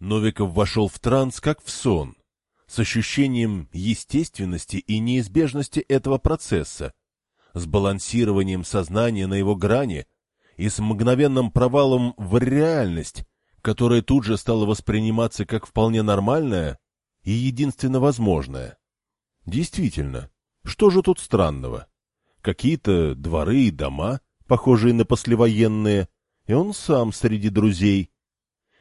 Новиков вошел в транс, как в сон, с ощущением естественности и неизбежности этого процесса, с балансированием сознания на его грани и с мгновенным провалом в реальность, которая тут же стала восприниматься как вполне нормальная и единственно возможная. Действительно, что же тут странного? Какие-то дворы и дома, похожие на послевоенные, и он сам среди друзей.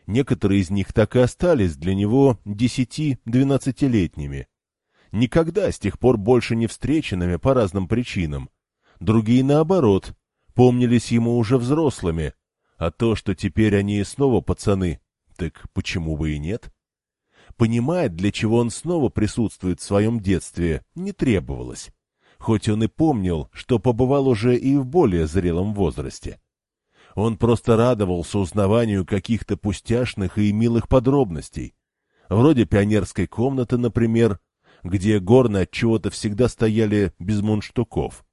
Некоторые из них так и остались для него десяти-двенадцатилетними. Никогда с тех пор больше не встреченными по разным причинам. Другие, наоборот, помнились ему уже взрослыми, а то, что теперь они снова пацаны, так почему бы и нет? Понимать, для чего он снова присутствует в своем детстве, не требовалось, хоть он и помнил, что побывал уже и в более зрелом возрасте. Он просто радовался узнаванию каких-то пустяшных и милых подробностей, вроде пионерской комнаты, например, где горны от чего-то всегда стояли без мундштуков.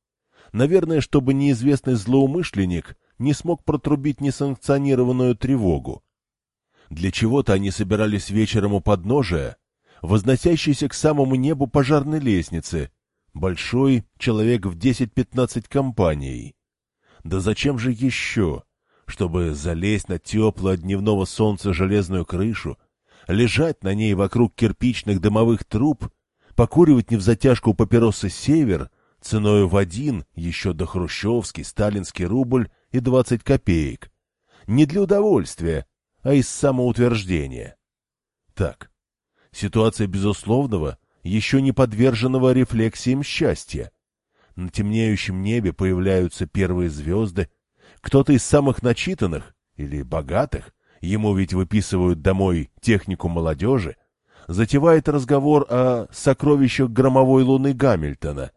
Наверное, чтобы неизвестный злоумышленник не смог протрубить несанкционированную тревогу. Для чего-то они собирались вечером у подножия, возносящейся к самому небу пожарной лестницы, большой, человек в 10-15 компаний. Да зачем же еще? Чтобы залезть на теплую дневного солнца железную крышу, лежать на ней вокруг кирпичных дымовых труб, покуривать невзатяжку папиросы «Север» ценою в один, еще до хрущевский, сталинский рубль и двадцать копеек. Не для удовольствия, а из самоутверждения. Так, ситуация безусловного, еще не подверженного рефлексиям счастья. На темнеющем небе появляются первые звезды. Кто-то из самых начитанных или богатых, ему ведь выписывают домой технику молодежи, затевает разговор о сокровищах громовой луны Гамильтона.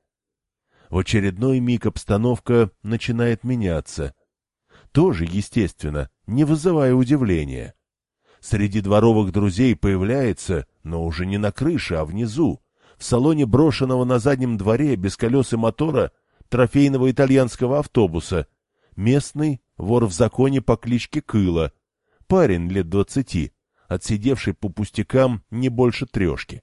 В очередной миг обстановка начинает меняться, тоже, естественно, не вызывая удивления. Среди дворовых друзей появляется, но уже не на крыше, а внизу, в салоне брошенного на заднем дворе без колес и мотора трофейного итальянского автобуса, местный вор в законе по кличке Кыла, парень лет двадцати, отсидевший по пустякам не больше трешки.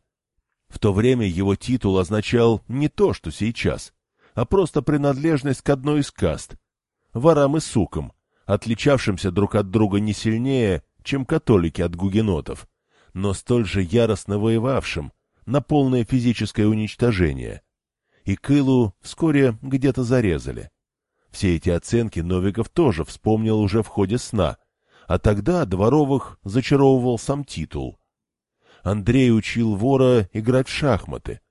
В то время его титул означал не то, что сейчас, а просто принадлежность к одной из каст — ворам и сукам, отличавшимся друг от друга не сильнее, чем католики от гугенотов, но столь же яростно воевавшим на полное физическое уничтожение. И Кылу вскоре где-то зарезали. Все эти оценки Новиков тоже вспомнил уже в ходе сна, а тогда Дворовых зачаровывал сам титул. Андрей учил вора играть в шахматы,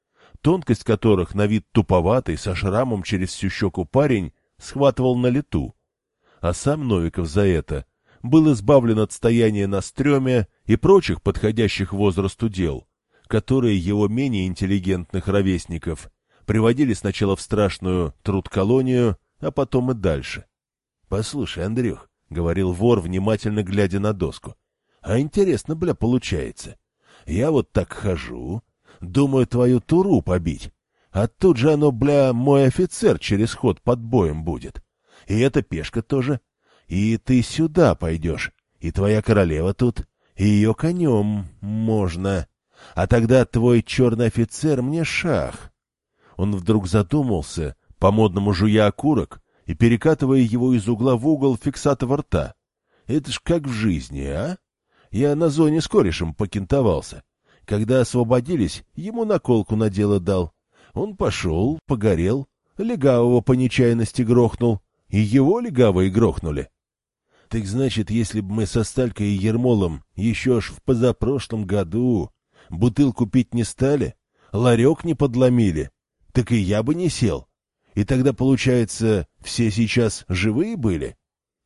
тонкость которых на вид туповатый, со шрамом через всю щеку парень, схватывал на лету а сам Новиков за это был избавлен от стояния на стреме и прочих подходящих возрасту дел, которые его менее интеллигентных ровесников приводили сначала в страшную трудколонию, а потом и дальше. — Послушай, Андрюх, — говорил вор, внимательно глядя на доску, — а интересно, бля, получается. Я вот так хожу, думаю твою туру побить, а тут же оно, бля, мой офицер через ход под боем будет и эта пешка тоже. И ты сюда пойдешь, и твоя королева тут, и ее конем можно. А тогда твой черный офицер мне шах. Он вдруг задумался, по-модному жуя окурок и перекатывая его из угла в угол фиксатого рта. Это ж как в жизни, а? Я на зоне с корешем покентовался. Когда освободились, ему наколку на дело дал. Он пошел, погорел, легавого по нечаянности грохнул, и его легавые грохнули. Так значит, если бы мы со Сталькой и Ермолом еще аж в позапрошлом году бутылку пить не стали, ларек не подломили, так и я бы не сел. И тогда, получается, все сейчас живые были?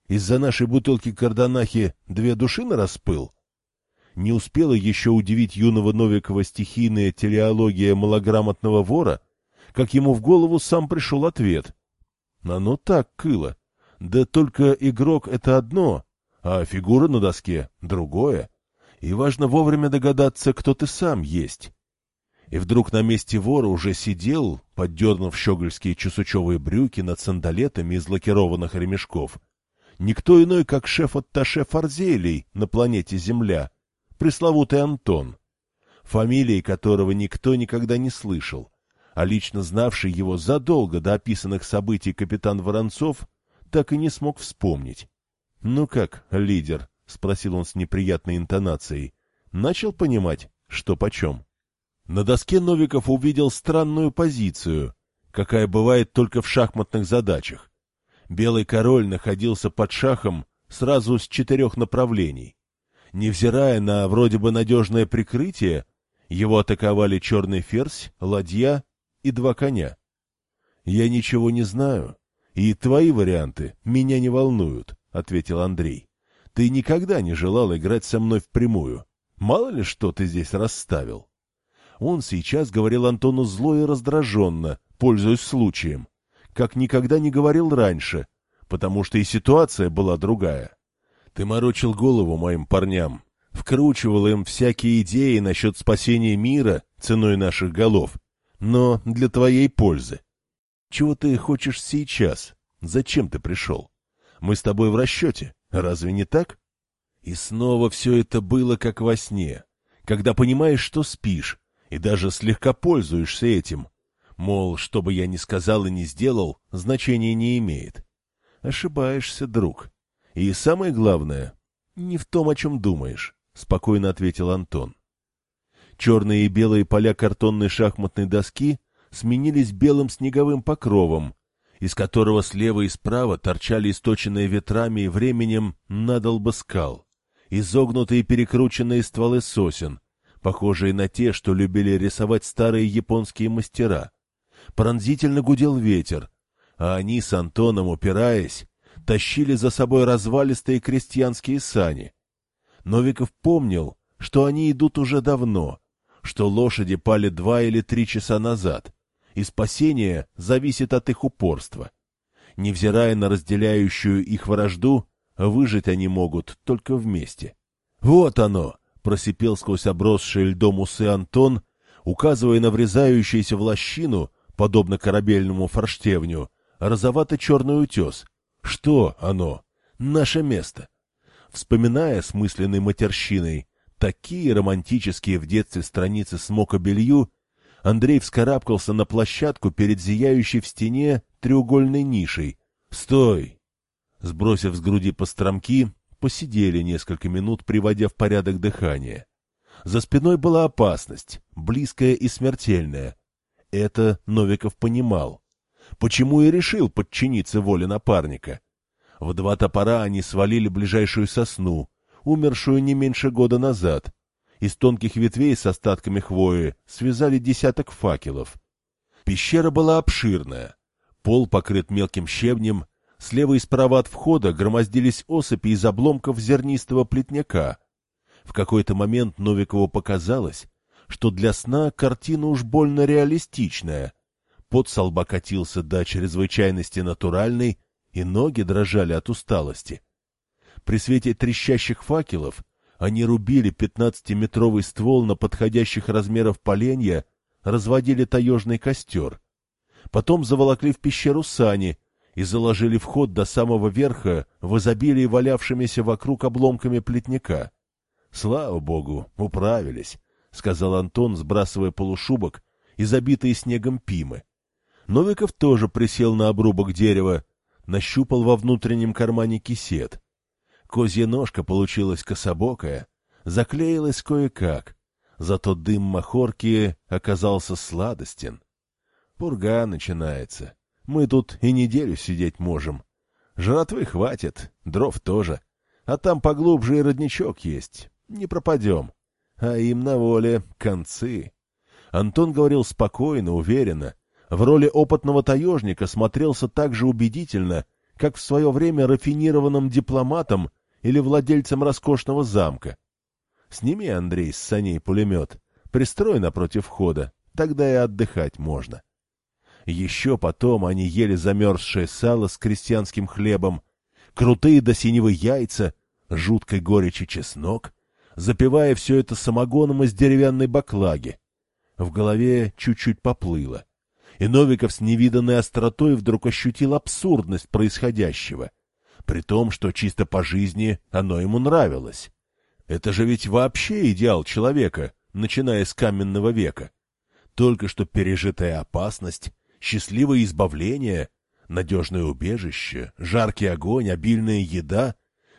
Из-за нашей бутылки кардонахи две души на распыл? Не успела еще удивить юного Новикова стихийная телеология малограмотного вора, как ему в голову сам пришел ответ — оно так, Кыло. Да только игрок — это одно, а фигура на доске — другое. И важно вовремя догадаться, кто ты сам есть. И вдруг на месте вора уже сидел, поддернув щегольские чесучевые брюки над сандалетами из лакированных ремешков. Никто иной, как шеф-атташе Фарзелий на планете Земля, пресловутый Антон, фамилии которого никто никогда не слышал, а лично знавший его задолго до описанных событий капитан Воронцов так и не смог вспомнить. — Ну как, лидер? — спросил он с неприятной интонацией. Начал понимать, что почем. На доске Новиков увидел странную позицию, какая бывает только в шахматных задачах. Белый король находился под шахом сразу с четырех направлений. Невзирая на вроде бы надежное прикрытие, его атаковали черный ферзь, ладья и два коня. «Я ничего не знаю, и твои варианты меня не волнуют», — ответил Андрей. «Ты никогда не желал играть со мной впрямую. Мало ли что ты здесь расставил». Он сейчас говорил Антону зло и раздраженно, пользуясь случаем, как никогда не говорил раньше, потому что и ситуация была другая. Ты морочил голову моим парням, вкручивал им всякие идеи насчет спасения мира ценой наших голов, но для твоей пользы. Чего ты хочешь сейчас? Зачем ты пришел? Мы с тобой в расчете, разве не так? И снова все это было как во сне, когда понимаешь, что спишь, и даже слегка пользуешься этим. Мол, что бы я ни сказал и ни сделал, значения не имеет. Ошибаешься, друг. И самое главное, не в том, о чем думаешь, — спокойно ответил Антон. Черные и белые поля картонной шахматной доски сменились белым снеговым покровом, из которого слева и справа торчали источенные ветрами и временем надолбы скал, изогнутые перекрученные стволы сосен, похожие на те, что любили рисовать старые японские мастера. Пронзительно гудел ветер, а они с Антоном, упираясь, тащили за собой развалистые крестьянские сани. Новиков помнил, что они идут уже давно, что лошади пали два или три часа назад, и спасение зависит от их упорства. Невзирая на разделяющую их вражду, выжить они могут только вместе. «Вот оно!» — просипел сквозь обросшие льдом усы Антон, указывая на врезающуюся в лощину, подобно корабельному форштевню, розовато-черный утес. «Что оно? Наше место!» Вспоминая с мысленной матерщиной такие романтические в детстве страницы с мокобелью, Андрей вскарабкался на площадку перед зияющей в стене треугольной нишей. «Стой!» Сбросив с груди постромки, посидели несколько минут, приводя в порядок дыхание. За спиной была опасность, близкая и смертельная. Это Новиков понимал. Почему и решил подчиниться воле напарника. В два топора они свалили ближайшую сосну, умершую не меньше года назад. Из тонких ветвей с остатками хвои связали десяток факелов. Пещера была обширная. Пол покрыт мелким щебнем, слева и справа от входа громоздились осыпи из обломков зернистого плетняка. В какой-то момент Новикову показалось, что для сна картина уж больно реалистичная. Пот со лба катился до чрезвычайности натуральный, и ноги дрожали от усталости. При свете трещащих факелов они рубили пятнадцатиметровый ствол на подходящих размеров поленья, разводили таежный костер. Потом заволокли в пещеру сани и заложили вход до самого верха в изобилии валявшимися вокруг обломками плетника. Слава богу, управились, — сказал Антон, сбрасывая полушубок и забитые снегом пимы. Новиков тоже присел на обрубок дерева, нащупал во внутреннем кармане кисет. Козья ножка получилась кособокая, заклеилась кое-как, зато дым махорки оказался сладостен. Пурга начинается. Мы тут и неделю сидеть можем. Жратвы хватит, дров тоже. А там поглубже и родничок есть. Не пропадем. А им на воле концы. Антон говорил спокойно, уверенно. В роли опытного таежника смотрелся так же убедительно, как в свое время рафинированным дипломатом или владельцем роскошного замка. Сними, Андрей, с саней пулемет, пристрой напротив входа, тогда и отдыхать можно. Еще потом они ели замерзшее сало с крестьянским хлебом, крутые до синевы яйца, жуткой горечи чеснок, запивая все это самогоном из деревянной баклаги. В голове чуть-чуть поплыло, и Новиков с невиданной остротой вдруг ощутил абсурдность происходящего — при том, что чисто по жизни оно ему нравилось. Это же ведь вообще идеал человека, начиная с каменного века. Только что пережитая опасность, счастливое избавление, надежное убежище, жаркий огонь, обильная еда,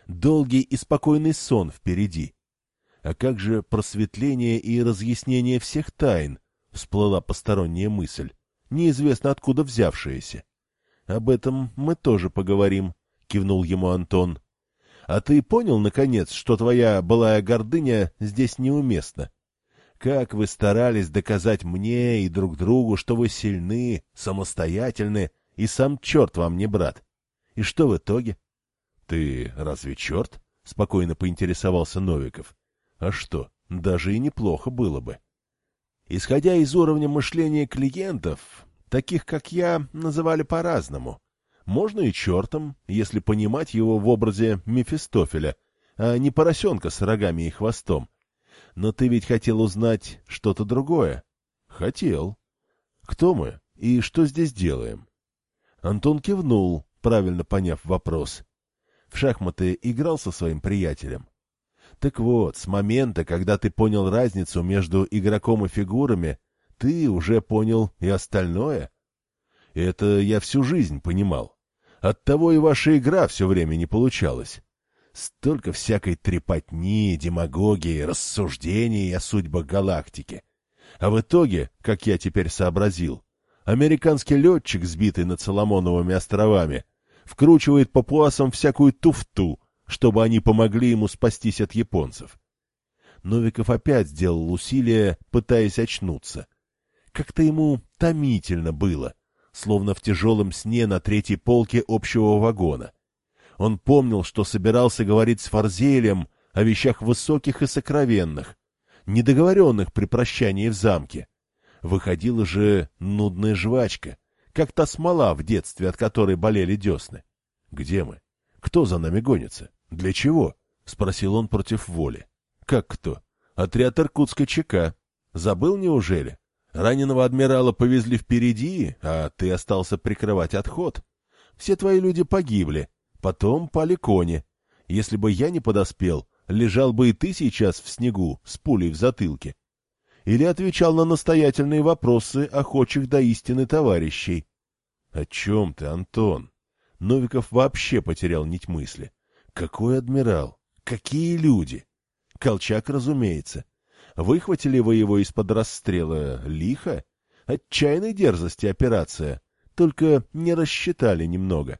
долгий и спокойный сон впереди. А как же просветление и разъяснение всех тайн? Всплыла посторонняя мысль, неизвестно откуда взявшаяся. Об этом мы тоже поговорим, кивнул ему Антон. А ты понял, наконец, что твоя былая гордыня здесь неуместна? Как вы старались доказать мне и друг другу, что вы сильны, самостоятельны, и сам черт вам не брат. И что в итоге? — Ты разве черт? — спокойно поинтересовался Новиков. — А что, даже и неплохо было бы. Исходя из уровня мышления клиентов, таких как я называли по-разному. Можно и чертом, если понимать его в образе Мефистофеля, а не поросенка с рогами и хвостом. Но ты ведь хотел узнать что-то другое? Хотел. Кто мы и что здесь делаем? Антон кивнул, правильно поняв вопрос. В шахматы играл со своим приятелем. Так вот, с момента, когда ты понял разницу между игроком и фигурами, ты уже понял и остальное. Это я всю жизнь понимал. Оттого и ваша игра все время не получалась. Столько всякой трепотни, демагогии, рассуждений о судьбах галактики. А в итоге, как я теперь сообразил, американский летчик, сбитый над Соломоновыми островами, вкручивает папуасам всякую туфту, чтобы они помогли ему спастись от японцев. Новиков опять сделал усилие, пытаясь очнуться. Как-то ему томительно было словно в тяжелом сне на третьей полке общего вагона. Он помнил, что собирался говорить с Фарзелем о вещах высоких и сокровенных, недоговоренных при прощании в замке. Выходила же нудная жвачка, как та смола в детстве, от которой болели десны. «Где мы? Кто за нами гонится? Для чего?» — спросил он против воли. «Как кто? Отряд Иркутской ЧК. Забыл, неужели? Раненого адмирала повезли впереди, а ты остался прикрывать отход. Все твои люди погибли, потом пали кони. Если бы я не подоспел, лежал бы и ты сейчас в снегу с пулей в затылке. Или отвечал на настоятельные вопросы охочих до истины товарищей. — О чем ты, Антон? Новиков вообще потерял нить мысли. Какой адмирал? Какие люди? Колчак, разумеется. Выхватили вы его из-под расстрела лихо? Отчаянной дерзости операция, только не рассчитали немного.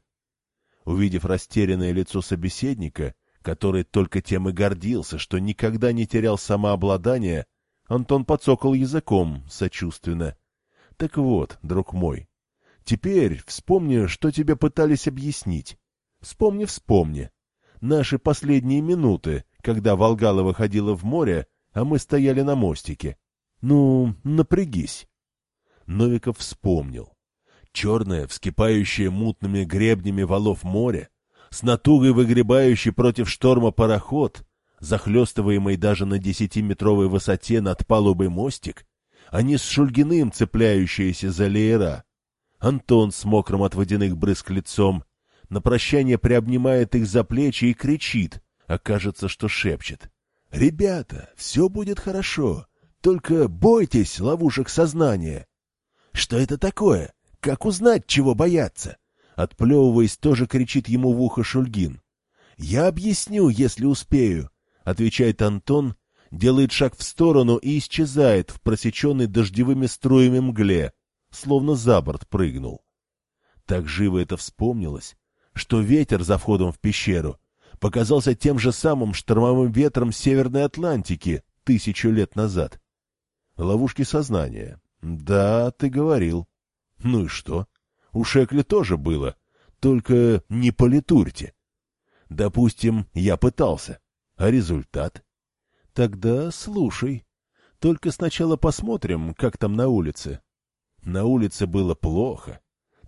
Увидев растерянное лицо собеседника, который только тем и гордился, что никогда не терял самообладание, Антон подсокал языком сочувственно. — Так вот, друг мой, теперь вспомни, что тебе пытались объяснить. Вспомни, вспомни. Наши последние минуты, когда Волгала выходила в море, а мы стояли на мостике. Ну, напрягись. Новиков вспомнил. Черное, вскипающее мутными гребнями валов море, с натугой выгребающий против шторма пароход, захлестываемый даже на десятиметровой высоте над палубой мостик, они с Шульгиным цепляющиеся за леера. Антон с мокрым от водяных брызг лицом на прощание приобнимает их за плечи и кричит, а кажется, что шепчет. «Ребята, все будет хорошо. Только бойтесь ловушек сознания». «Что это такое? Как узнать, чего бояться?» Отплевываясь, тоже кричит ему в ухо Шульгин. «Я объясню, если успею», — отвечает Антон, делает шаг в сторону и исчезает в просеченной дождевыми струями мгле, словно за борт прыгнул. Так живо это вспомнилось, что ветер за входом в пещеру показался тем же самым штормовым ветром Северной Атлантики тысячу лет назад. Ловушки сознания. Да, ты говорил. Ну и что? У Шекли тоже было. Только не политурьте. Допустим, я пытался. А результат? Тогда слушай. Только сначала посмотрим, как там на улице. На улице было плохо.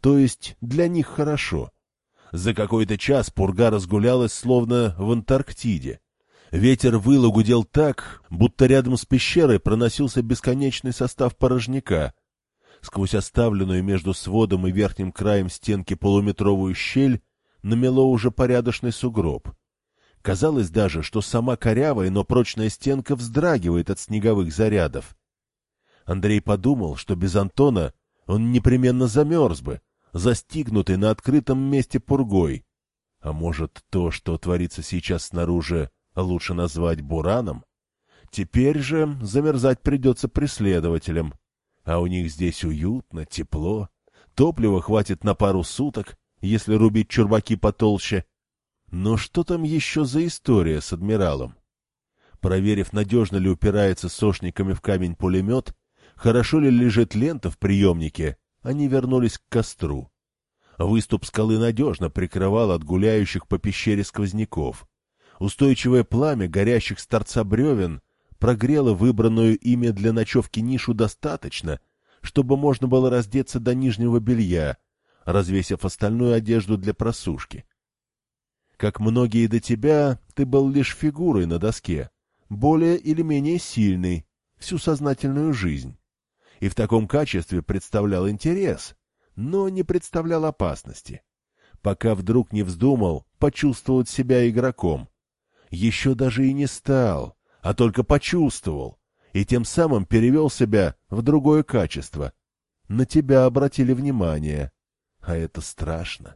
То есть для них хорошо. За какой-то час пурга разгулялась, словно в Антарктиде. Ветер выл и гудел так, будто рядом с пещерой проносился бесконечный состав порожняка. Сквозь оставленную между сводом и верхним краем стенки полуметровую щель намело уже порядочный сугроб. Казалось даже, что сама корявая, но прочная стенка вздрагивает от снеговых зарядов. Андрей подумал, что без Антона он непременно замерз бы, застигнутый на открытом месте пургой. А может, то, что творится сейчас снаружи, лучше назвать бураном? Теперь же замерзать придется преследователям. А у них здесь уютно, тепло. Топлива хватит на пару суток, если рубить чурбаки потолще. Но что там еще за история с адмиралом? Проверив, надежно ли упирается сошниками в камень пулемет, хорошо ли лежит лента в приемнике, они вернулись к костру. Выступ скалы надежно прикрывал от гуляющих по пещере сквозняков. Устойчивое пламя горящих с торца бревен прогрело выбранную ими для ночевки нишу достаточно, чтобы можно было раздеться до нижнего белья, развесив остальную одежду для просушки. Как многие до тебя, ты был лишь фигурой на доске, более или менее сильный, всю сознательную жизнь. И в таком качестве представлял интерес, но не представлял опасности. Пока вдруг не вздумал почувствовать себя игроком. Еще даже и не стал, а только почувствовал, и тем самым перевел себя в другое качество. На тебя обратили внимание, а это страшно.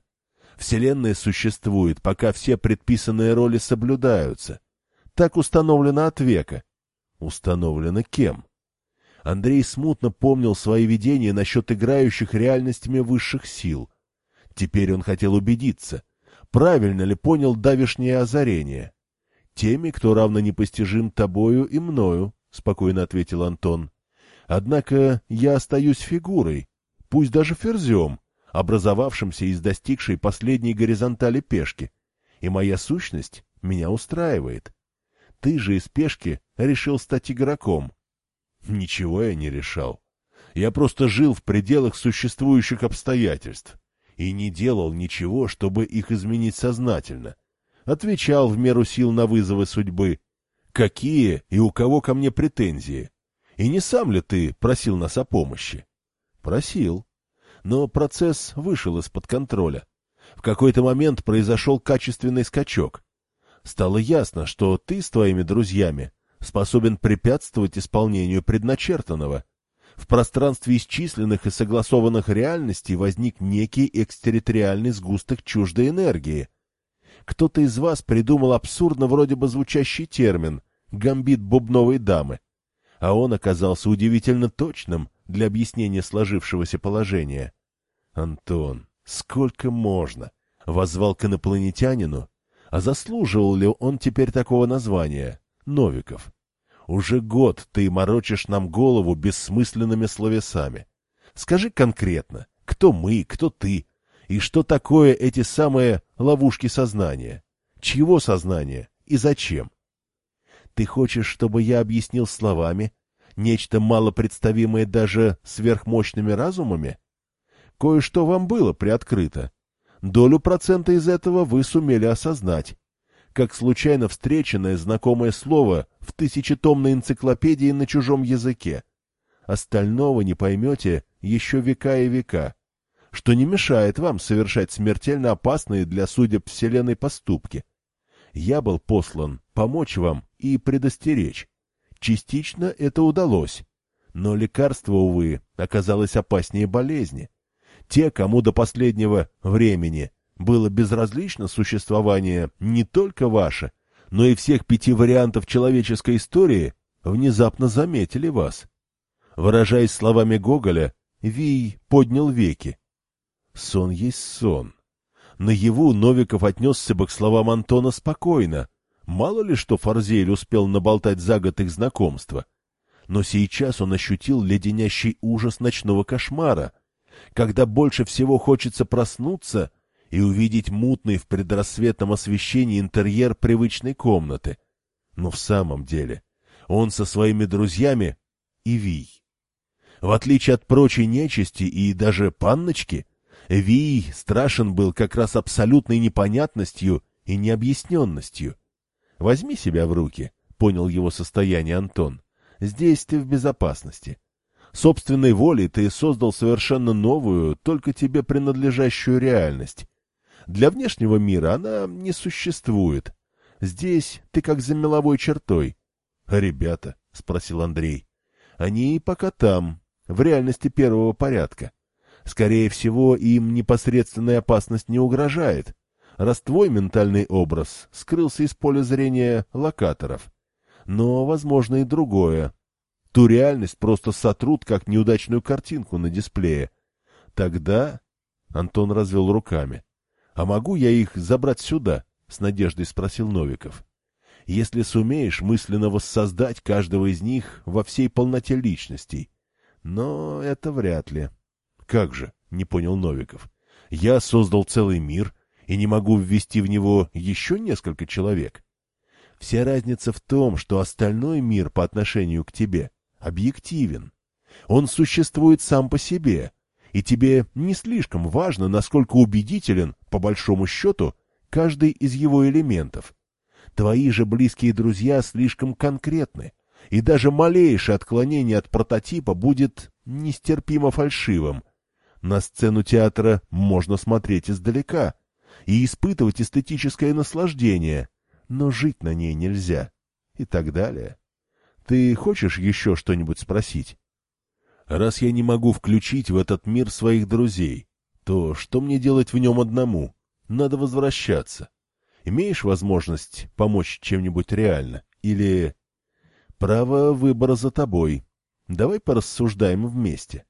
Вселенная существует, пока все предписанные роли соблюдаются. Так установлено от века. Установлено кем? Андрей смутно помнил свои видения насчет играющих реальностями высших сил. Теперь он хотел убедиться, правильно ли понял давишнее озарение. «Теми, кто равно непостижим тобою и мною», — спокойно ответил Антон. «Однако я остаюсь фигурой, пусть даже ферзем, образовавшимся из достигшей последней горизонтали пешки, и моя сущность меня устраивает. Ты же из пешки решил стать игроком, Ничего я не решал. Я просто жил в пределах существующих обстоятельств и не делал ничего, чтобы их изменить сознательно. Отвечал в меру сил на вызовы судьбы. Какие и у кого ко мне претензии? И не сам ли ты просил нас о помощи? Просил. Но процесс вышел из-под контроля. В какой-то момент произошел качественный скачок. Стало ясно, что ты с твоими друзьями способен препятствовать исполнению предначертанного. В пространстве исчисленных и согласованных реальностей возник некий экстерриториальный сгусток чуждой энергии. Кто-то из вас придумал абсурдно вроде бы звучащий термин «гамбит бубновой дамы», а он оказался удивительно точным для объяснения сложившегося положения. «Антон, сколько можно?» — воззвал к инопланетянину. А заслуживал ли он теперь такого названия? Новиков. Уже год ты морочишь нам голову бессмысленными словесами. Скажи конкретно, кто мы, кто ты, и что такое эти самые ловушки сознания? Чьего сознания и зачем? Ты хочешь, чтобы я объяснил словами нечто малопредставимое даже сверхмощными разумами? Кое-что вам было приоткрыто. Долю процента из этого вы сумели осознать как случайно встреченное знакомое слово в тысячетомной энциклопедии на чужом языке. Остального не поймете еще века и века, что не мешает вам совершать смертельно опасные для судеб Вселенной поступки. Я был послан помочь вам и предостеречь. Частично это удалось, но лекарство, увы, оказалось опаснее болезни. Те, кому до последнего времени было безразлично существование не только ваше, но и всех пяти вариантов человеческой истории, внезапно заметили вас. Выражаясь словами Гоголя, Вий поднял веки. Сон есть сон. Наяву Новиков отнесся бы к словам Антона спокойно. Мало ли что Фарзель успел наболтать за год их знакомства. Но сейчас он ощутил леденящий ужас ночного кошмара, когда больше всего хочется проснуться и увидеть мутный в предрассветном освещении интерьер привычной комнаты. Но в самом деле он со своими друзьями и Вий. В отличие от прочей нечисти и даже панночки, Вий страшен был как раз абсолютной непонятностью и необъясненностью. «Возьми себя в руки», — понял его состояние Антон. «Здесь ты в безопасности. Собственной волей ты создал совершенно новую, только тебе принадлежащую реальность. Для внешнего мира она не существует. Здесь ты как за меловой чертой. — ребята? — спросил Андрей. — Они пока там, в реальности первого порядка. Скорее всего, им непосредственная опасность не угрожает, раз твой ментальный образ скрылся из поля зрения локаторов. Но, возможно, и другое. Ту реальность просто сотрут, как неудачную картинку на дисплее. Тогда... Антон развел руками. — А могу я их забрать сюда? — с надеждой спросил Новиков. — Если сумеешь мысленно воссоздать каждого из них во всей полноте личностей. Но это вряд ли. — Как же? — не понял Новиков. — Я создал целый мир и не могу ввести в него еще несколько человек. Вся разница в том, что остальной мир по отношению к тебе объективен. Он существует сам по себе, и тебе не слишком важно, насколько убедителен, по большому счету, каждый из его элементов. Твои же близкие друзья слишком конкретны, и даже малейшее отклонение от прототипа будет нестерпимо фальшивым. На сцену театра можно смотреть издалека и испытывать эстетическое наслаждение, но жить на ней нельзя. И так далее. Ты хочешь еще что-нибудь спросить? Раз я не могу включить в этот мир своих друзей, то что мне делать в нем одному? Надо возвращаться. Имеешь возможность помочь чем-нибудь реально? Или... Право выбора за тобой. Давай порассуждаем вместе.